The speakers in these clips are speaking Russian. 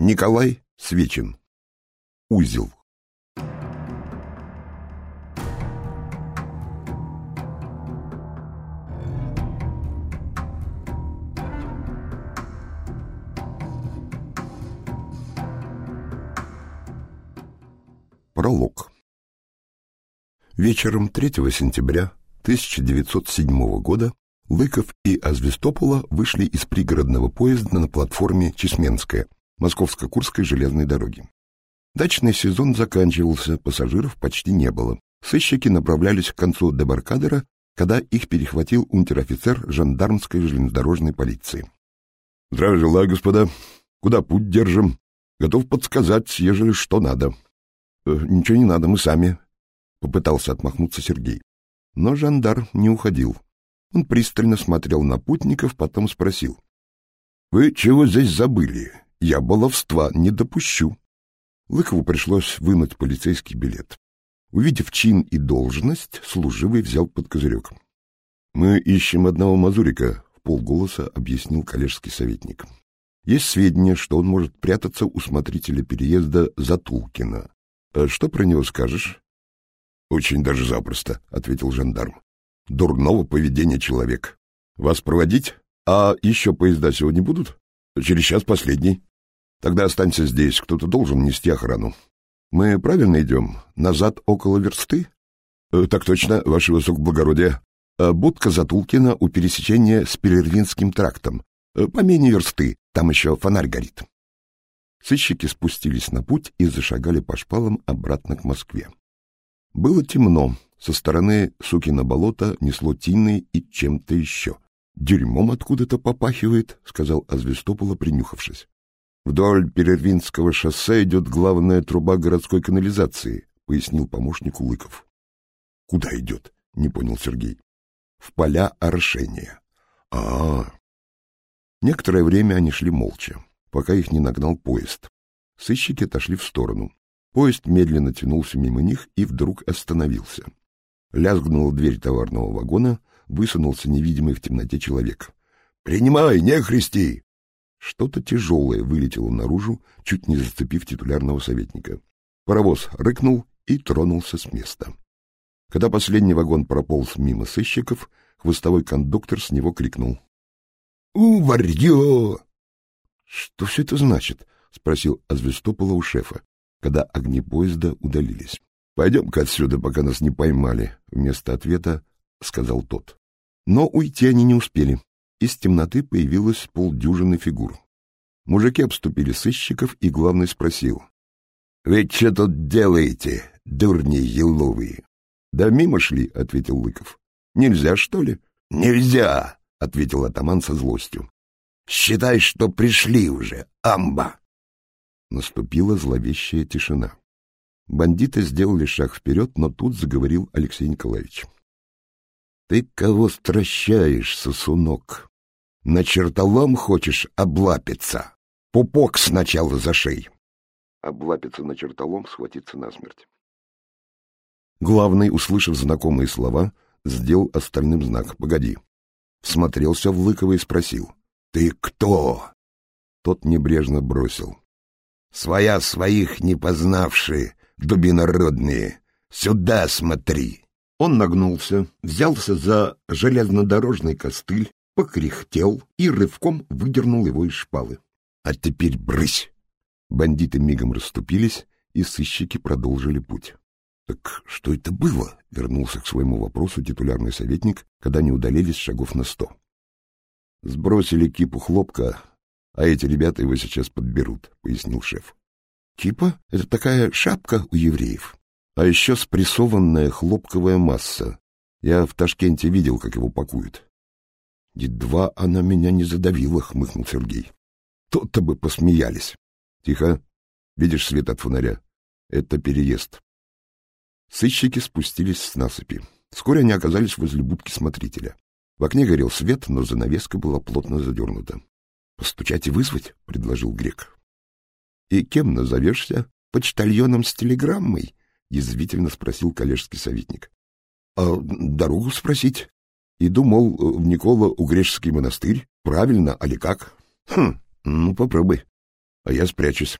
Николай Свечин. Узел. Пролог. Вечером 3 сентября 1907 года Лыков и Азвестопола вышли из пригородного поезда на платформе Чесменская Московско-Курской железной дороги. Дачный сезон заканчивался, пассажиров почти не было. Сыщики направлялись к концу дебаркадера, когда их перехватил унтер-офицер жандармской железнодорожной полиции. — Здравия желаю, господа. Куда путь держим? Готов подсказать, ежели что надо. Э, — Ничего не надо, мы сами, — попытался отмахнуться Сергей. Но жандарм не уходил. Он пристально смотрел на путников, потом спросил. — Вы чего здесь забыли? Я баловства не допущу. Лыкову пришлось вынуть полицейский билет. Увидев чин и должность, служивый взял под козырек. — Мы ищем одного мазурика, — в полголоса объяснил коллежский советник. Есть сведения, что он может прятаться у смотрителя переезда Затулкина. А что про него скажешь? — Очень даже запросто, — ответил жандарм. — Дурного поведения человек. Вас проводить? А еще поезда сегодня будут? Через час последний. Тогда останься здесь, кто-то должен нести охрану. Мы правильно идем? Назад около версты? Э, так точно, ваше высокоблагородие. Э, будка Затулкина у пересечения с Перервинским трактом. Э, помене версты, там еще фонарь горит. Сыщики спустились на путь и зашагали по шпалам обратно к Москве. Было темно, со стороны Сукина болота несло тиной и чем-то еще. «Дерьмом откуда-то попахивает», — сказал Азвестопола, принюхавшись. Вдоль Перервинского шоссе идет главная труба городской канализации, пояснил помощник Лыков. Куда идет? Не понял Сергей. В поля орошения. А, -а, а Некоторое время они шли молча, пока их не нагнал поезд. Сыщики отошли в сторону. Поезд медленно тянулся мимо них и вдруг остановился. Лязгнула дверь товарного вагона, высунулся невидимый в темноте человек. «Принимай, не христи!» Что-то тяжелое вылетело наружу, чуть не зацепив титулярного советника. Паровоз рыкнул и тронулся с места. Когда последний вагон прополз мимо сыщиков, хвостовой кондуктор с него крикнул. — У, варьё! — Что все это значит? — спросил Азвестопола у шефа, когда огни поезда удалились. — Пойдем-ка отсюда, пока нас не поймали, — вместо ответа сказал тот. Но уйти они не успели. Из темноты появилось полдюжины фигур. Мужики обступили сыщиков, и главный спросил. — Вы что тут делаете, дурни еловые? — Да мимо шли, — ответил Лыков. — Нельзя, что ли? — Нельзя, — ответил атаман со злостью. — Считай, что пришли уже, амба. Наступила зловещая тишина. Бандиты сделали шаг вперед, но тут заговорил Алексей Николаевич. — Ты кого стращаешь, сосунок? На чертолом хочешь облапиться? Пупок сначала за шею. Облапиться на чертолом, схватиться насмерть. Главный, услышав знакомые слова, сделал остальным знак «Погоди». Всмотрелся в Лыкова и спросил. «Ты кто?» Тот небрежно бросил. «Своя своих не познавшие, дубинородные, сюда смотри!» Он нагнулся, взялся за железнодорожный костыль, покряхтел и рывком выдернул его из шпалы. — А теперь брысь! Бандиты мигом расступились, и сыщики продолжили путь. — Так что это было? — вернулся к своему вопросу титулярный советник, когда они удалились шагов на сто. — Сбросили кипу хлопка, а эти ребята его сейчас подберут, — пояснил шеф. — Кипа — это такая шапка у евреев. А еще спрессованная хлопковая масса. Я в Ташкенте видел, как его пакуют. Едва она меня не задавила, хмыкнул Сергей. То-то бы посмеялись. Тихо. Видишь свет от фонаря? Это переезд. Сыщики спустились с насыпи. Вскоре они оказались возле будки смотрителя. В окне горел свет, но занавеска была плотно задернута. — Постучать и вызвать? — предложил грек. — И кем назовешься? Почтальоном с телеграммой? — язвительно спросил коллежский советник. — А дорогу спросить? и думал в Никола у греческий монастырь. Правильно, али как? Хм, ну попробуй. а я спрячусь.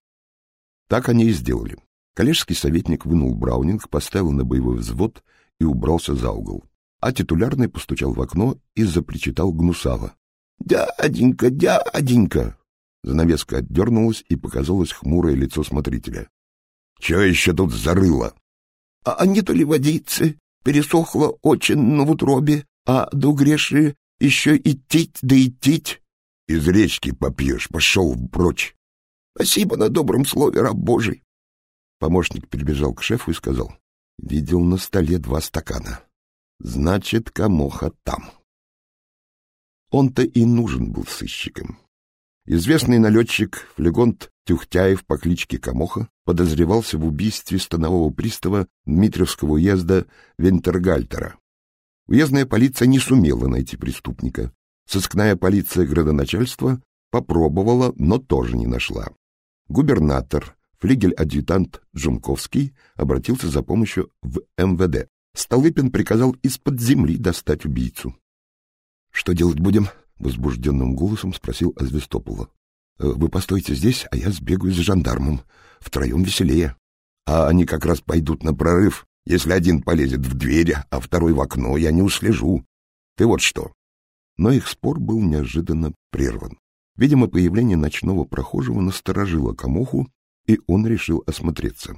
Так они и сделали. Коллежский советник вынул Браунинг, поставил на боевой взвод и убрался за угол. А титулярный постучал в окно и запричитал гнусаво. — Дяденька, дяденька! Занавеска отдернулась, и показалось хмурое лицо смотрителя. — Че еще тут зарыло? — А не то ли водицы? Пересохло очень на утробе, а до греши еще идти да идти. — Из речки попьешь, пошел прочь. — Спасибо на добром слове, раб Божий. Помощник перебежал к шефу и сказал. — Видел на столе два стакана. Значит, Камоха там. Он-то и нужен был сыщиком. Известный налетчик Флегонт Тюхтяев по кличке Камоха подозревался в убийстве станового пристава Дмитриевского уезда Вентергальтера. Уездная полиция не сумела найти преступника. Сыскная полиция градоначальства попробовала, но тоже не нашла. Губернатор, флигель-адъютант Джунковский обратился за помощью в МВД. Столыпин приказал из-под земли достать убийцу. — Что делать будем? — возбужденным голосом спросил Азвестопола. — Вы постойте здесь, а я сбегаю за жандармом. Втроем веселее. А они как раз пойдут на прорыв. Если один полезет в дверь, а второй в окно, я не услежу. Ты вот что. Но их спор был неожиданно прерван. Видимо, появление ночного прохожего насторожило Камоху, и он решил осмотреться.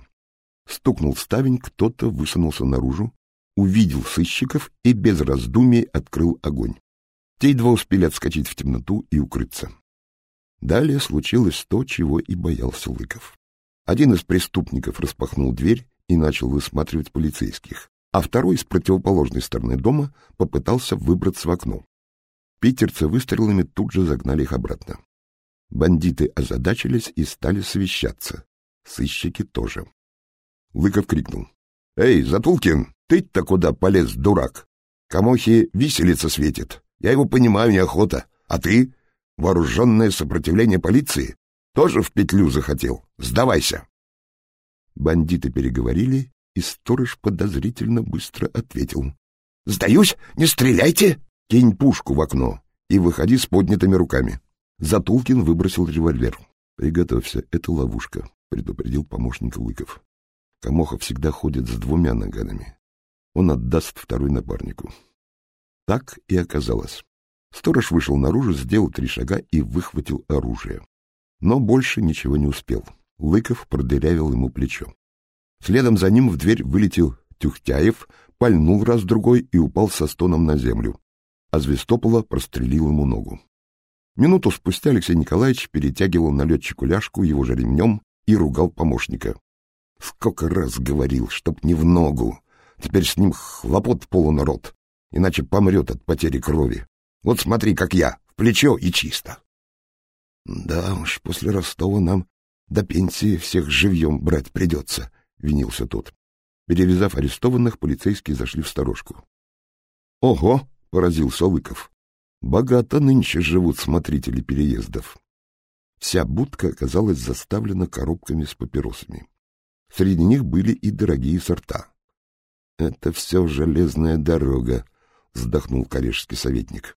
Стукнул ставень, кто-то высунулся наружу, увидел сыщиков и без раздумий открыл огонь. Те едва успели отскочить в темноту и укрыться. Далее случилось то, чего и боялся Лыков. Один из преступников распахнул дверь и начал высматривать полицейских, а второй с противоположной стороны дома попытался выбраться в окно. Питерцы выстрелами тут же загнали их обратно. Бандиты озадачились и стали совещаться. Сыщики тоже. Лыков крикнул. — Эй, Затулкин, ты-то куда полез, дурак? Камохи виселица светит. Я его понимаю, неохота. А ты? Вооруженное сопротивление полиции? Тоже в петлю захотел? Сдавайся. Бандиты переговорили, и сторож подозрительно быстро ответил. — Сдаюсь, не стреляйте! Кинь пушку в окно и выходи с поднятыми руками. Затулкин выбросил револьвер. — Приготовься, это ловушка, — предупредил помощник Лыков. Камоха всегда ходит с двумя наганами он отдаст второй напарнику. Так и оказалось. Сторож вышел наружу, сделал три шага и выхватил оружие. Но больше ничего не успел. Лыков продырявил ему плечо. Следом за ним в дверь вылетел Тюхтяев, пальнул раз-другой и упал со стоном на землю. А Звестопола прострелил ему ногу. Минуту спустя Алексей Николаевич перетягивал налетчику ляжку его же ремнем и ругал помощника. Сколько раз говорил, чтоб не в ногу, Теперь с ним хлопот полународ, иначе помрет от потери крови. Вот смотри, как я, в плечо и чисто. Да уж, после Ростова нам до пенсии всех живьем брать придется, — винился тот. Перевязав арестованных, полицейские зашли в сторожку. — Ого! — поразился Лыков. — Богато нынче живут смотрители переездов. Вся будка оказалась заставлена коробками с папиросами. Среди них были и дорогие сорта. Это все железная дорога, вздохнул коллежский советник.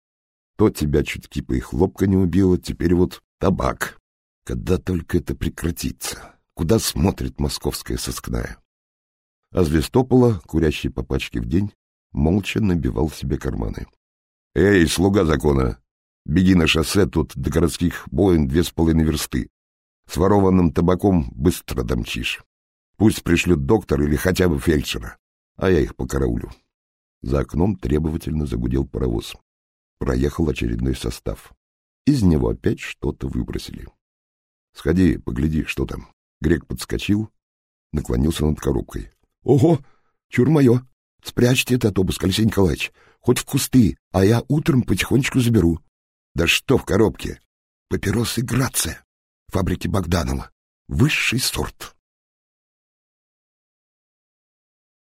То тебя чуть кипа и хлопка не убило, теперь вот табак. Когда только это прекратится? Куда смотрит московская сыскная? А Звестопола, курящий по пачке в день, молча набивал себе карманы. — Эй, слуга закона! Беги на шоссе, тут до городских боин две с половиной версты. С ворованным табаком быстро домчишь. Пусть пришлют доктор или хотя бы фельдшера а я их покараулю. За окном требовательно загудел паровоз. Проехал очередной состав. Из него опять что-то выбросили. — Сходи, погляди, что там. Грек подскочил, наклонился над коробкой. — Ого! Чур мое! Спрячьте этот обыск, Алексей Николаевич, хоть в кусты, а я утром потихонечку заберу. — Да что в коробке? Папиросы Грация, фабрики Богданова. Высший сорт.